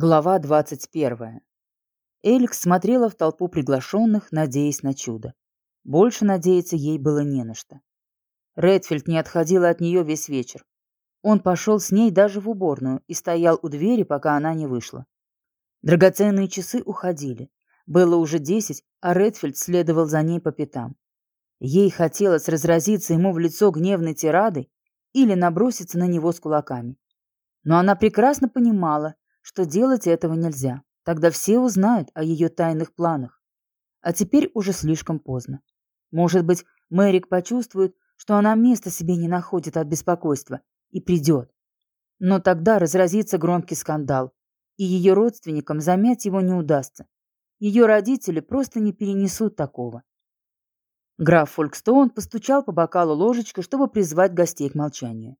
Глава 21. Эликс смотрела в толпу приглашенных, надеясь на чудо. Больше надеяться ей было не на что. Редфилд не отходила от нее весь вечер. Он пошел с ней даже в уборную и стоял у двери, пока она не вышла. Драгоценные часы уходили. Было уже десять, а Редфилд следовал за ней по пятам. Ей хотелось разразиться ему в лицо гневной тирадой или наброситься на него с кулаками. Но она прекрасно понимала, что делать этого нельзя. Тогда все узнают о ее тайных планах. А теперь уже слишком поздно. Может быть, Мэрик почувствует, что она места себе не находит от беспокойства и придет. Но тогда разразится громкий скандал, и ее родственникам замять его не удастся. Ее родители просто не перенесут такого. Граф Фолкстоун постучал по бокалу ложечкой, чтобы призвать гостей к молчанию.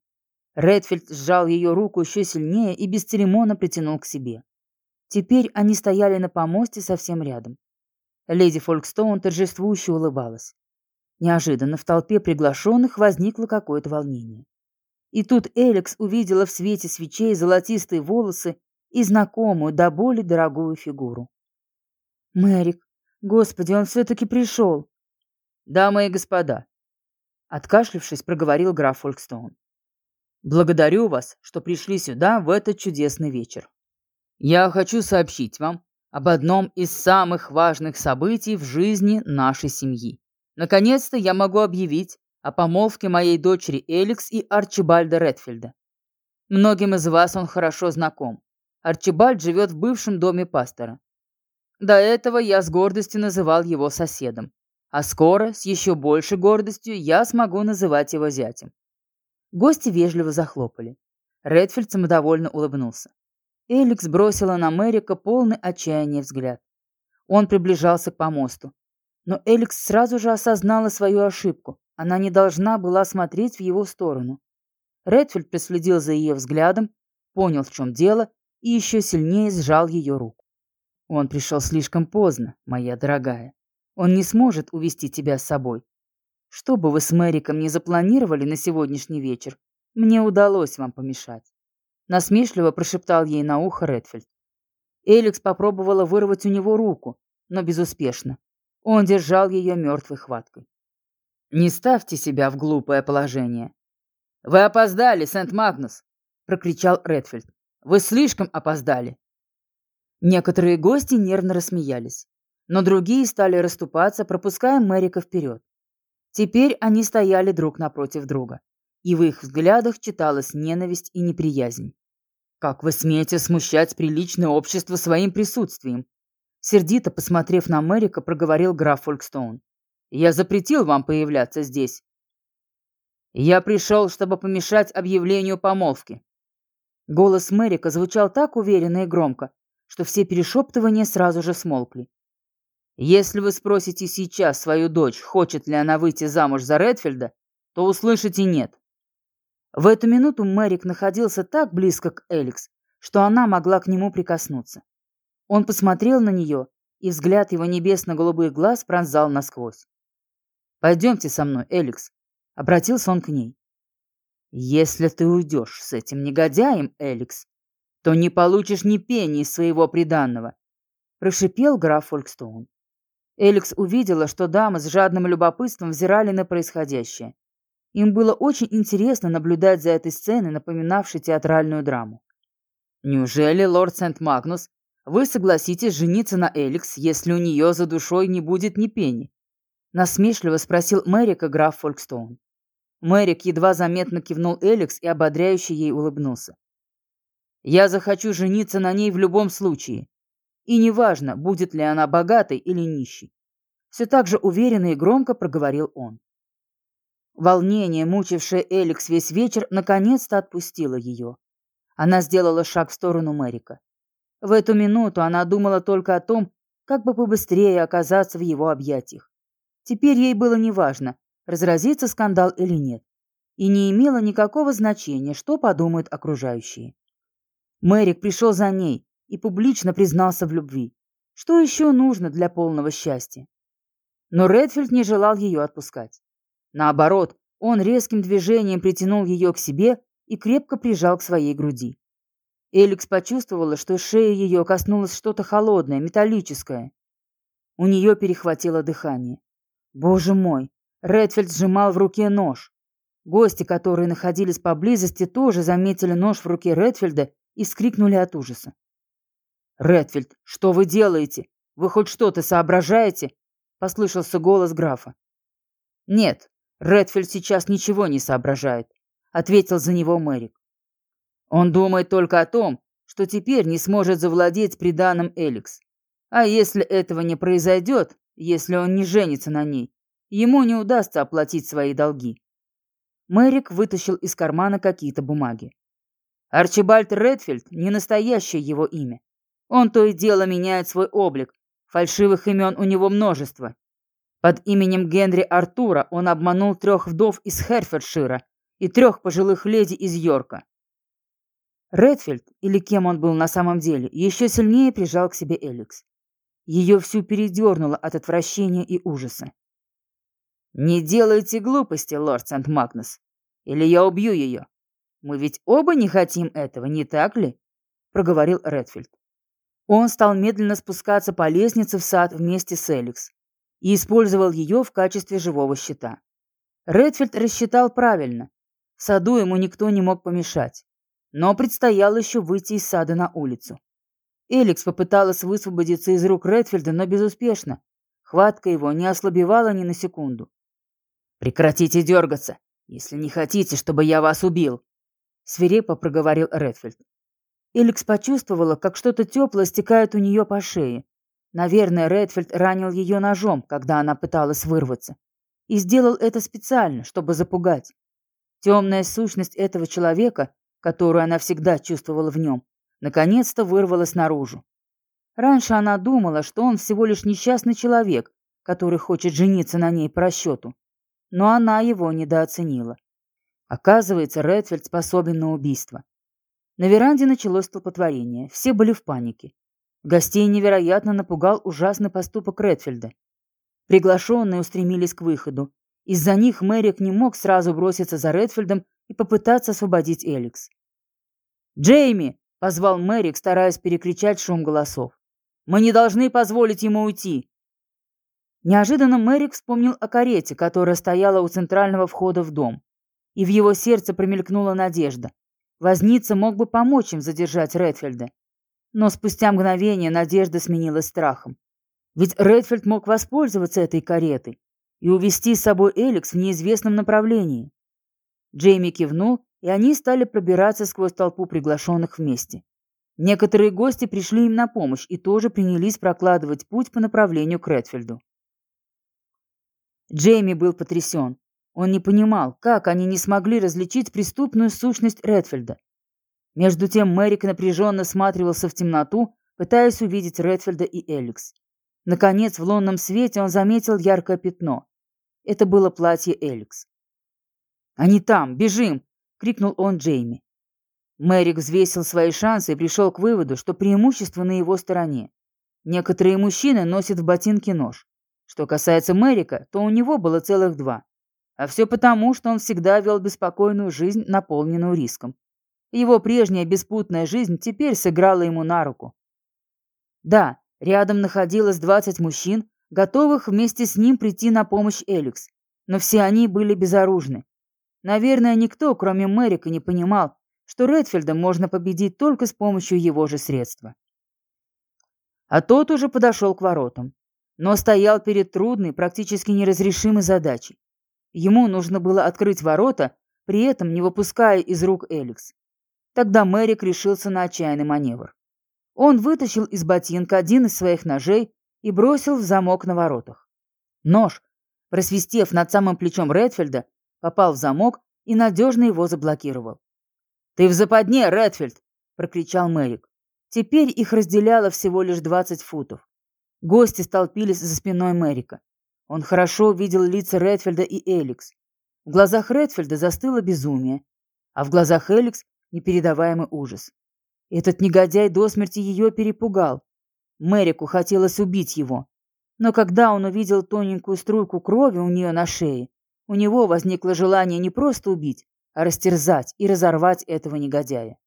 Редфилд сжал ее руку еще сильнее и бесцеремонно притянул к себе. Теперь они стояли на помосте совсем рядом. Леди Фолкстоун торжествующе улыбалась. Неожиданно в толпе приглашенных возникло какое-то волнение. И тут Эликс увидела в свете свечей золотистые волосы и знакомую до боли дорогую фигуру. «Мэрик, господи, он все-таки пришел!» «Дамы и господа!» Откашлившись, проговорил граф Фолкстоун. Благодарю вас, что пришли сюда в этот чудесный вечер. Я хочу сообщить вам об одном из самых важных событий в жизни нашей семьи. Наконец-то я могу объявить о помолвке моей дочери Эликс и Арчибальда Редфилда. Многим из вас он хорошо знаком. Арчибальд живет в бывшем доме пастора. До этого я с гордостью называл его соседом, а скоро, с еще большей гордостью, я смогу называть его зятем. Гости вежливо захлопали. Редфилд самодовольно улыбнулся. Эликс бросила на Мэрика полный отчаяния взгляд. Он приближался к помосту. Но Эликс сразу же осознала свою ошибку. Она не должна была смотреть в его сторону. Редфилд проследил за ее взглядом, понял, в чем дело, и еще сильнее сжал ее руку. «Он пришел слишком поздно, моя дорогая. Он не сможет увести тебя с собой. Что бы вы с Мэриком не запланировали на сегодняшний вечер, мне удалось вам помешать. Насмешливо прошептал ей на ухо Редфилд. Эликс попробовала вырвать у него руку, но безуспешно. Он держал ее мертвой хваткой. «Не ставьте себя в глупое положение». «Вы опоздали, Сент-Магнус!» — прокричал Редфилд. «Вы слишком опоздали!» Некоторые гости нервно рассмеялись, но другие стали расступаться, пропуская Мэрика вперед. Теперь они стояли друг напротив друга, и в их взглядах читалась ненависть и неприязнь. «Как вы смеете смущать приличное общество своим присутствием?» Сердито посмотрев на Мэрика, проговорил граф Фолкстоун. «Я запретил вам появляться здесь». «Я пришел, чтобы помешать объявлению помолвки». Голос Мэрика звучал так уверенно и громко, что все перешептывания сразу же смолкли. Если вы спросите сейчас свою дочь, хочет ли она выйти замуж за Редфилда, то услышите «нет». В эту минуту Мэрик находился так близко к Эликс, что она могла к нему прикоснуться. Он посмотрел на нее, и взгляд его небесно-голубых глаз пронзал насквозь. «Пойдемте со мной, Эликс», — обратился он к ней. «Если ты уйдешь с этим негодяем, Эликс, то не получишь ни пени из своего приданного», — прошипел граф Фолькстоун. Эликс увидела, что дамы с жадным любопытством взирали на происходящее. Им было очень интересно наблюдать за этой сценой, напоминавшей театральную драму. «Неужели, лорд Сент-Магнус, вы согласитесь жениться на Эликс, если у нее за душой не будет ни пени?» Насмешливо спросил Мэрика граф Фолкстоун. Мэрик едва заметно кивнул Эликс и ободряюще ей улыбнулся. «Я захочу жениться на ней в любом случае. И неважно, будет ли она богатой или нищей. Все так же уверенно и громко проговорил он. Волнение, мучившее Эликс весь вечер, наконец-то отпустило ее. Она сделала шаг в сторону Мэрика. В эту минуту она думала только о том, как бы побыстрее оказаться в его объятиях. Теперь ей было неважно, разразится скандал или нет, и не имело никакого значения, что подумают окружающие. Мэрик пришел за ней, и публично признался в любви. Что еще нужно для полного счастья? Но Редфилд не желал ее отпускать. Наоборот, он резким движением притянул ее к себе и крепко прижал к своей груди. Эликс почувствовала, что шея ее коснулось что-то холодное, металлическое. У нее перехватило дыхание. Боже мой! Редфилд сжимал в руке нож. Гости, которые находились поблизости, тоже заметили нож в руке Редфилда и вскрикнули от ужаса. «Редфилд, что вы делаете? Вы хоть что-то соображаете?» — послышался голос графа. «Нет, Редфилд сейчас ничего не соображает», — ответил за него Мэрик. Он думает только о том, что теперь не сможет завладеть приданым Эликс. А если этого не произойдет, если он не женится на ней, ему не удастся оплатить свои долги. Мэрик вытащил из кармана какие-то бумаги. Арчибальд Редфилд – не настоящее его имя. Он то и дело меняет свой облик. Фальшивых имен у него множество. Под именем Генри Артура он обманул трех вдов из Херфордшира и трех пожилых леди из Йорка. Редфилд, или кем он был на самом деле, еще сильнее прижал к себе Эликс. Ее всю передернуло от отвращения и ужаса. «Не делайте глупости, лорд Сент-Магнус, или я убью ее. Мы ведь оба не хотим этого, не так ли?» — проговорил Редфилд. Он стал медленно спускаться по лестнице в сад вместе с Эликс и использовал ее в качестве живого щита. Редфилд рассчитал правильно. В саду ему никто не мог помешать. Но предстояло еще выйти из сада на улицу. Эликс попыталась высвободиться из рук Редфилда, но безуспешно. Хватка его не ослабевала ни на секунду. «Прекратите дергаться, если не хотите, чтобы я вас убил!» Свирепо проговорил Редфилд. Эликс почувствовала, как что-то теплое стекает у нее по шее. Наверное, Редфилд ранил ее ножом, когда она пыталась вырваться. И сделал это специально, чтобы запугать. Темная сущность этого человека которую она всегда чувствовала в нем, наконец-то вырвалась наружу. Раньше она думала, что он всего лишь несчастный человек, который хочет жениться на ней по расчету. Но она его недооценила. Оказывается, Редфилд способен на убийство. На веранде началось столпотворение. Все были в панике. Гостей невероятно напугал ужасный поступок Редфилда. Приглашенные устремились к выходу. Из-за них Мэрик не мог сразу броситься за Редфилдом и попытаться освободить Эликс. «Джейми!» — позвал Мэрик, стараясь перекричать шум голосов. «Мы не должны позволить ему уйти!» Неожиданно Мэрик вспомнил о карете, которая стояла у центрального входа в дом. И в его сердце промелькнула надежда. Возница мог бы помочь им задержать Редфилда. Но спустя мгновение надежда сменилась страхом. Ведь Редфилд мог воспользоваться этой каретой и увести с собой Эликс в неизвестном направлении. Джейми кивнул, и они стали пробираться сквозь толпу приглашенных вместе. Некоторые гости пришли им на помощь и тоже принялись прокладывать путь по направлению к Редфилду. Джейми был потрясен. Он не понимал, как они не смогли различить преступную сущность Редфилда. Между тем Мэрик напряженно всматривался в темноту, пытаясь увидеть Редфилда и Эликс. Наконец, в лунном свете он заметил яркое пятно. Это было платье Эликс. «Они там! Бежим!» — крикнул он Джейми. Мэрик взвесил свои шансы и пришел к выводу, что преимущество на его стороне. Некоторые мужчины носят в ботинке нож. Что касается Мэрика, то у него было целых два. А все потому, что он всегда вел беспокойную жизнь, наполненную риском. Его прежняя беспутная жизнь теперь сыграла ему на руку. Да, рядом находилось 20 мужчин, готовых вместе с ним прийти на помощь Эликс, но все они были безоружны. Наверное, никто, кроме Мэрика, не понимал, что Редфилда можно победить только с помощью его же средства. А тот уже подошел к воротам, но стоял перед трудной, практически неразрешимой задачей. Ему нужно было открыть ворота, при этом не выпуская из рук Эликс. Тогда Мэрик решился на отчаянный маневр. Он вытащил из ботинка один из своих ножей и бросил в замок на воротах. Нож, просвистев над самым плечом Редфилда, попал в замок и надежно его заблокировал. «Ты в западне, Редфилд!» — прокричал Мэрик. Теперь их разделяло всего лишь 20 футов. Гости столпились за спиной Мэрика. Он хорошо видел лица Редфилда и Эликс. В глазах Редфилда застыло безумие, а в глазах Эликс — непередаваемый ужас. Этот негодяй до смерти ее перепугал. Мэрику хотелось убить его. Но когда он увидел тоненькую струйку крови у нее на шее, у него возникло желание не просто убить, а растерзать и разорвать этого негодяя.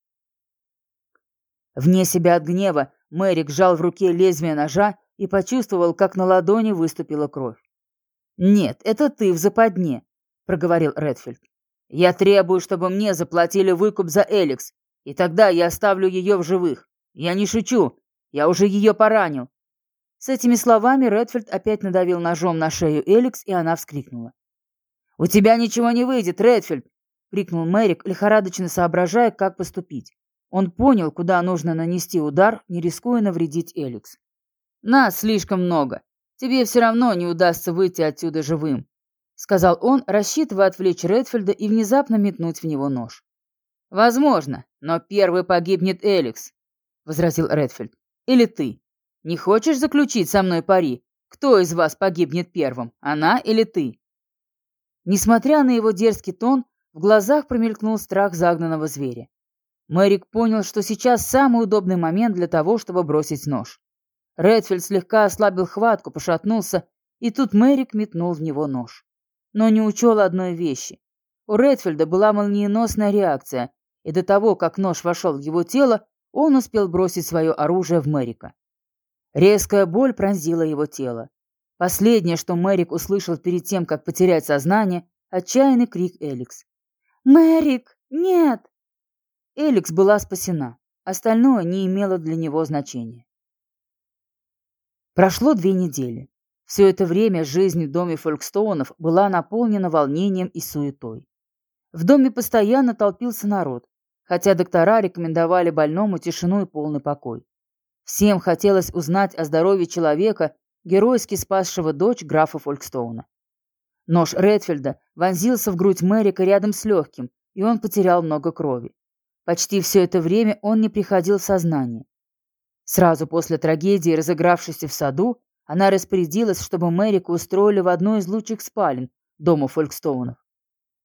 Вне себя от гнева Мэрик сжал в руке лезвие ножа и почувствовал, как на ладони выступила кровь. «Нет, это ты в западне», — проговорил Редфилд. «Я требую, чтобы мне заплатили выкуп за Эликс, и тогда я оставлю ее в живых. Я не шучу, я уже ее поранил». С этими словами Редфилд опять надавил ножом на шею Эликс, и она вскрикнула. «У тебя ничего не выйдет, Редфилд!» — крикнул Мэрик, лихорадочно соображая, как поступить. Он понял, куда нужно нанести удар, не рискуя навредить Эликс. «Нас слишком много. Тебе все равно не удастся выйти отсюда живым», — сказал он, рассчитывая отвлечь Редфилда и внезапно метнуть в него нож. «Возможно, но первый погибнет Эликс», — возразил Редфилд. «Или ты. Не хочешь заключить со мной пари? Кто из вас погибнет первым, она или ты?» Несмотря на его дерзкий тон, в глазах промелькнул страх загнанного зверя. Мэрик понял, что сейчас самый удобный момент для того, чтобы бросить нож. Редфилд слегка ослабил хватку, пошатнулся, и тут Мэрик метнул в него нож. Но не учел одной вещи. У Редфилда была молниеносная реакция, и до того, как нож вошел в его тело, он успел бросить свое оружие в Мэрика. Резкая боль пронзила его тело. Последнее, что Мэрик услышал перед тем, как потерять сознание, отчаянный крик Эликс. «Мэрик, нет!» Эликс была спасена. Остальное не имело для него значения. Прошло две недели. Все это время жизнь в доме Фолькстоунов была наполнена волнением и суетой. В доме постоянно толпился народ, хотя доктора рекомендовали больному тишину и полный покой. Всем хотелось узнать о здоровье человека, геройски спасшего дочь графа Фолькстоуна. Нож Редфилда вонзился в грудь Мэрика рядом с легким, и он потерял много крови. Почти все это время он не приходил в сознание. Сразу после трагедии, разыгравшейся в саду, она распорядилась, чтобы Мэрика устроили в одной из лучших спален дома Фолькстоунов.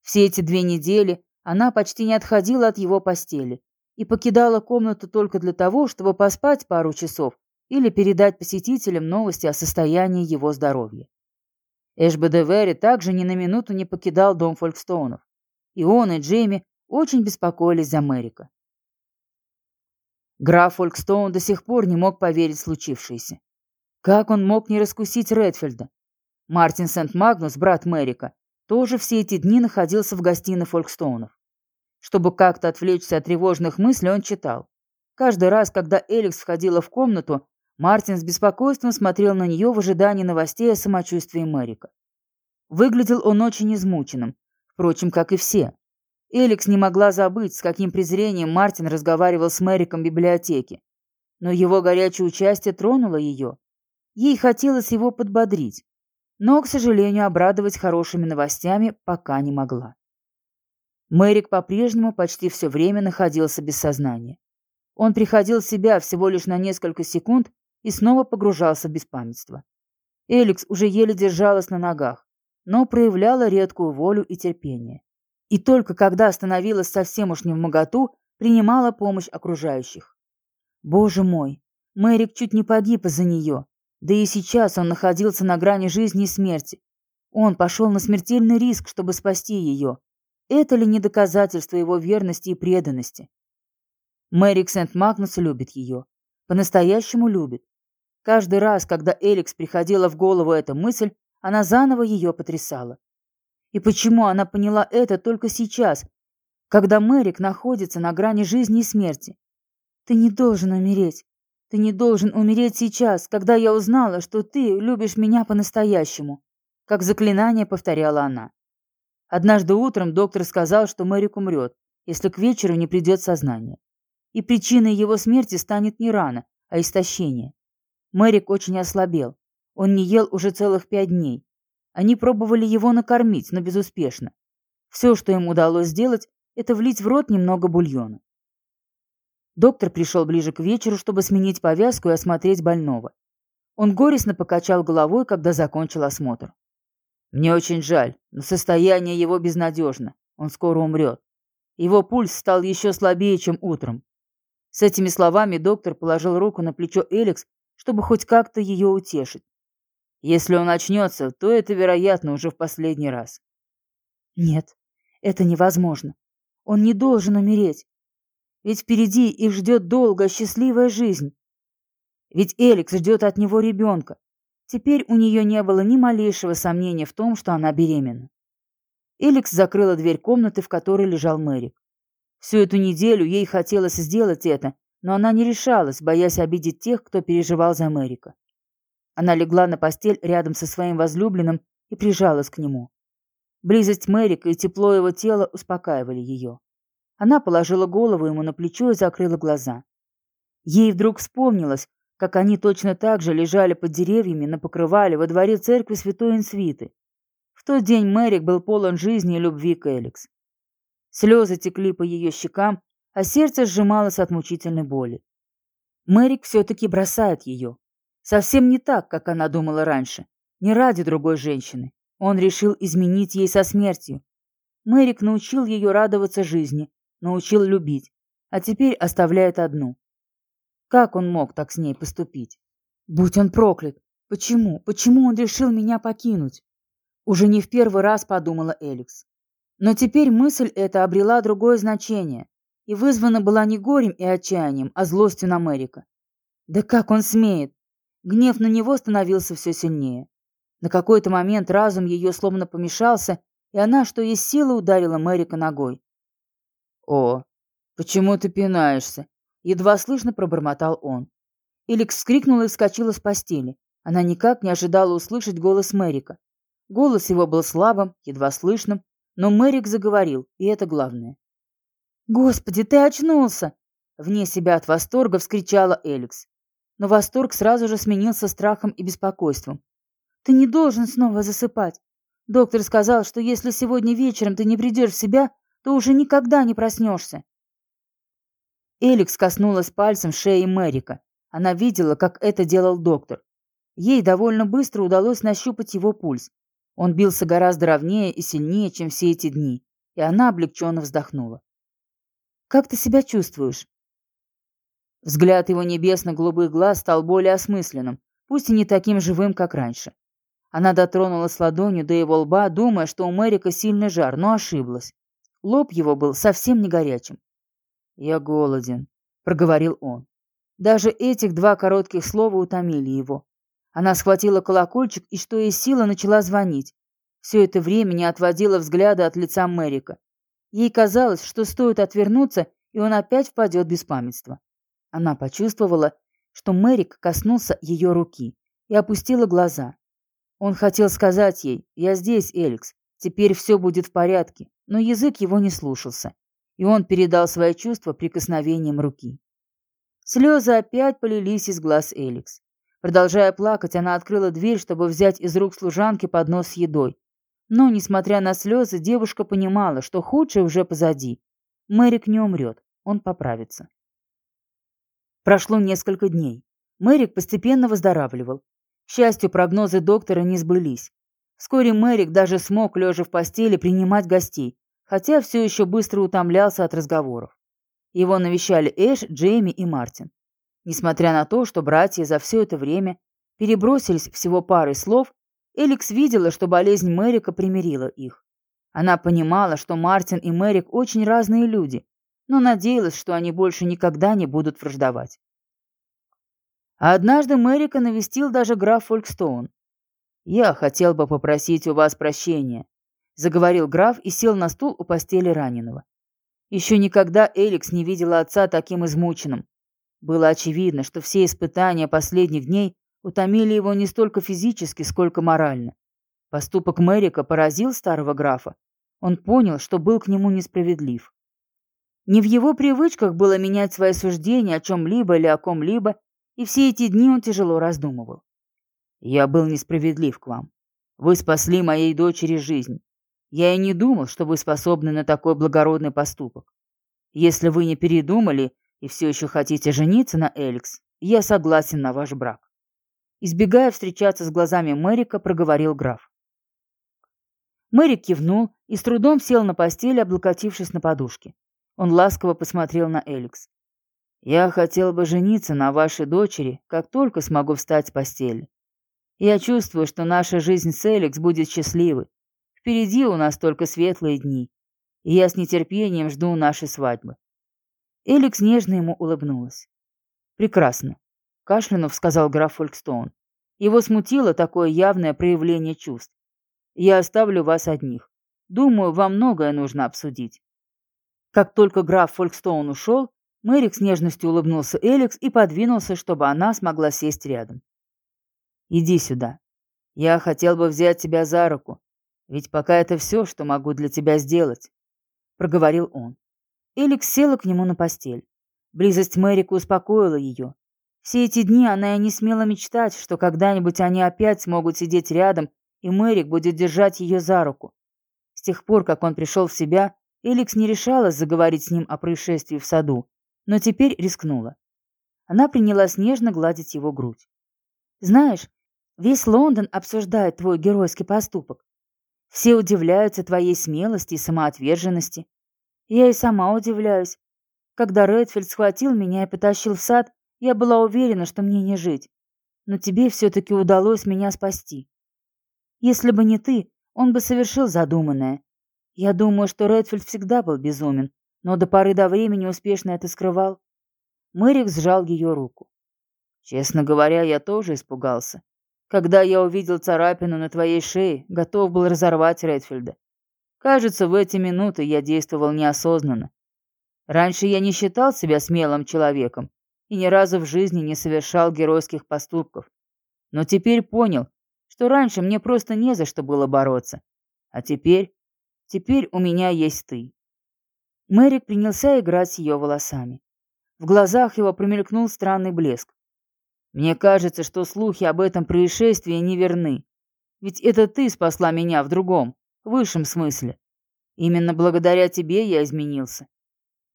Все эти две недели она почти не отходила от его постели и покидала комнату только для того, чтобы поспать пару часов или передать посетителям новости о состоянии его здоровья. Эшби де Вери также ни на минуту не покидал дом Фолькстоунов. И он, и Джейми очень беспокоились за Мэрика. Граф Фолкстоун до сих пор не мог поверить в случившееся. Как он мог не раскусить Редфилда? Мартин Сент-Магнус, брат Мэрика, тоже все эти дни находился в гостиной Фолкстоунов. Чтобы как-то отвлечься от тревожных мыслей, он читал. Каждый раз, когда Эликс входила в комнату, Мартин с беспокойством смотрел на нее в ожидании новостей о самочувствии Мэрика. Выглядел он очень измученным, впрочем, как и все. Эликс не могла забыть, с каким презрением Мартин разговаривал с Мэриком в библиотеке. Но его горячее участие тронуло ее. Ей хотелось его подбодрить, но, к сожалению, обрадовать хорошими новостями пока не могла. Мэрик по-прежнему почти все время находился без сознания. Он приходил в себя всего лишь на несколько секунд и снова погружался в беспамятство. Эликс уже еле держалась на ногах, но проявляла редкую волю и терпение и только когда становилась совсем уж не в моготу, принимала помощь окружающих. Боже мой, Мэрик чуть не погиб из-за нее, да и сейчас он находился на грани жизни и смерти. Он пошел на смертельный риск, чтобы спасти ее. Это ли не доказательство его верности и преданности? Мэрик Сент-Магнус любит ее. По-настоящему любит. Каждый раз, когда Эликс приходила в голову эта мысль, она заново ее потрясала. И почему она поняла это только сейчас, когда Мэрик находится на грани жизни и смерти? Ты не должен умереть. Ты не должен умереть сейчас, когда я узнала, что ты любишь меня по-настоящему. Как заклинание повторяла она. Однажды утром доктор сказал, что Мэрик умрет, если к вечеру не придет сознание. И причиной его смерти станет не рана, а истощение. Мэрик очень ослабел. Он не ел уже целых пять дней. Они пробовали его накормить, но безуспешно. Все, что им удалось сделать, это влить в рот немного бульона. Доктор пришел ближе к вечеру, чтобы сменить повязку и осмотреть больного. Он горестно покачал головой, когда закончил осмотр. «Мне очень жаль, но состояние его безнадежно. Он скоро умрет. Его пульс стал еще слабее, чем утром». С этими словами доктор положил руку на плечо Эликс, чтобы хоть как-то ее утешить. Если он очнется, то это, вероятно, уже в последний раз. Нет, это невозможно. Он не должен умереть. Ведь впереди их ждет долгая, счастливая жизнь. Ведь Эликс ждет от него ребенка. Теперь у нее не было ни малейшего сомнения в том, что она беременна. Эликс закрыла дверь комнаты, в которой лежал Мэрик. Всю эту неделю ей хотелось сделать это, но она не решалась, боясь обидеть тех, кто переживал за Мэрика. Она легла на постель рядом со своим возлюбленным и прижалась к нему. Близость Мэрика и тепло его тела успокаивали ее. Она положила голову ему на плечо и закрыла глаза. Ей вдруг вспомнилось, как они точно так же лежали под деревьями на покрывале во дворе церкви Святой Инсвиты. В тот день Мэрик был полон жизни и любви к Эликс. Слезы текли по ее щекам, а сердце сжималось от мучительной боли. Мэрик все-таки бросает ее. Совсем не так, как она думала раньше. Не ради другой женщины. Он решил изменить ей со смертью. Мэрик научил ее радоваться жизни, научил любить, а теперь оставляет одну. Как он мог так с ней поступить? Будь он проклят! Почему? Почему он решил меня покинуть? Уже не в первый раз подумала Эликс. Но теперь мысль эта обрела другое значение и вызвана была не горем и отчаянием, а злостью на Мэрика. Да как он смеет? Гнев на него становился все сильнее. На какой-то момент разум ее словно помешался, и она, что есть силы, ударила Мэрика ногой. «О, почему ты пинаешься?» Едва слышно пробормотал он. Эликс вскрикнула и вскочила с постели. Она никак не ожидала услышать голос Мэрика. Голос его был слабым, едва слышным, но Мэрик заговорил, и это главное. «Господи, ты очнулся!» Вне себя от восторга вскричала Эликс. Но восторг сразу же сменился страхом и беспокойством. «Ты не должен снова засыпать. Доктор сказал, что если сегодня вечером ты не придешь в себя, то уже никогда не проснешься. Эликс коснулась пальцем шеи Мэрика. Она видела, как это делал доктор. Ей довольно быстро удалось нащупать его пульс. Он бился гораздо ровнее и сильнее, чем все эти дни, и она облегченно вздохнула. «Как ты себя чувствуешь?» Взгляд его небесно-голубых глаз стал более осмысленным, пусть и не таким живым, как раньше. Она дотронулась ладонью до его лба, думая, что у Мэрика сильный жар, но ошиблась. Лоб его был совсем не горячим. «Я голоден», — проговорил он. Даже этих два коротких слова утомили его. Она схватила колокольчик и, что из силы, начала звонить. Все это время не отводила взгляда от лица Мэрика. Ей казалось, что стоит отвернуться, и он опять впадет в беспамятство. Она почувствовала, что Мэрик коснулся ее руки и опустила глаза. Он хотел сказать ей «Я здесь, Эликс, теперь все будет в порядке», но язык его не слушался, и он передал свои чувства прикосновением руки. Слезы опять полились из глаз Эликс. Продолжая плакать, она открыла дверь, чтобы взять из рук служанки поднос с едой. Но, несмотря на слезы, девушка понимала, что худшее уже позади. Мэрик не умрет, он поправится. Прошло несколько дней. Мэрик постепенно выздоравливал. К счастью, прогнозы доктора не сбылись. Вскоре Мэрик даже смог, лежа в постели, принимать гостей, хотя все еще быстро утомлялся от разговоров. Его навещали Эш, Джейми и Мартин. Несмотря на то, что братья за все это время перебросились всего парой слов, Эликс видела, что болезнь Мэрика примирила их. Она понимала, что Мартин и Мэрик очень разные люди, но надеялась, что они больше никогда не будут враждовать. А однажды Мэрика навестил даже граф Фолькстоун. «Я хотел бы попросить у вас прощения», — заговорил граф и сел на стул у постели раненого. Еще никогда Эликс не видела отца таким измученным. Было очевидно, что все испытания последних дней утомили его не столько физически, сколько морально. Поступок Мэрика поразил старого графа. Он понял, что был к нему несправедлив. Не в его привычках было менять свои суждения о чем-либо или о ком-либо, и все эти дни он тяжело раздумывал. Я был несправедлив к вам. Вы спасли моей дочери жизнь. Я и не думал, что вы способны на такой благородный поступок. Если вы не передумали и все еще хотите жениться на Эликс, я согласен на ваш брак. Избегая встречаться с глазами Мэрика, проговорил граф. Мэрик кивнул и с трудом сел на постели, облокотившись на подушке. Он ласково посмотрел на Эликс. «Я хотел бы жениться на вашей дочери, как только смогу встать с постели. Я чувствую, что наша жизнь с Эликс будет счастливой. Впереди у нас только светлые дни, и я с нетерпением жду нашей свадьбы. Эликс нежно ему улыбнулась. «Прекрасно», — кашлянув сказал граф Фолькстоун. Его смутило такое явное проявление чувств. «Я оставлю вас одних. Думаю, вам многое нужно обсудить». Как только граф Фолькстоун ушел, Мэрик с нежностью улыбнулся Эликс и подвинулся, чтобы она смогла сесть рядом. «Иди сюда. Я хотел бы взять тебя за руку, ведь пока это все, что могу для тебя сделать», — проговорил он. Эликс села к нему на постель. Близость Мэрика успокоила ее. Все эти дни она и не смела мечтать, что когда-нибудь они опять смогут сидеть рядом, и Мэрик будет держать ее за руку. С тех пор, как он пришел в себя, Эликс не решалась заговорить с ним о происшествии в саду, но теперь рискнула. Она принялась нежно гладить его грудь. «Знаешь, весь Лондон обсуждает твой геройский поступок. Все удивляются твоей смелости и самоотверженности. Я и сама удивляюсь. Когда Редфилд схватил меня и потащил в сад, я была уверена, что мне не жить. Но тебе все-таки удалось меня спасти. Если бы не ты, он бы совершил задуманное. Я думаю, что Редфилд всегда был безумен, но до поры до времени успешно это скрывал. Мэрик сжал ее руку. Честно говоря, я тоже испугался. Когда я увидел царапину на твоей шее, готов был разорвать Редфилда. Кажется, в эти минуты я действовал неосознанно. Раньше я не считал себя смелым человеком и ни разу в жизни не совершал геройских поступков. Но теперь понял, что раньше мне просто не за что было бороться. А теперь... Теперь у меня есть ты. Мэрик принялся играть с ее волосами. В глазах его промелькнул странный блеск. «Мне кажется, что слухи об этом происшествии неверны. Ведь это ты спасла меня в другом, высшем смысле. Именно благодаря тебе я изменился».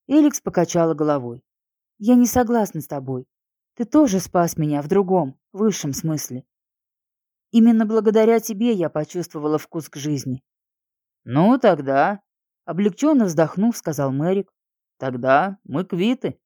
Эликс покачала головой. «Я не согласна с тобой. Ты тоже спас меня в другом, высшем смысле. Именно благодаря тебе я почувствовала вкус к жизни». «Ну, тогда...» Облегченно вздохнув, сказал Мэрик. «Тогда мы квиты».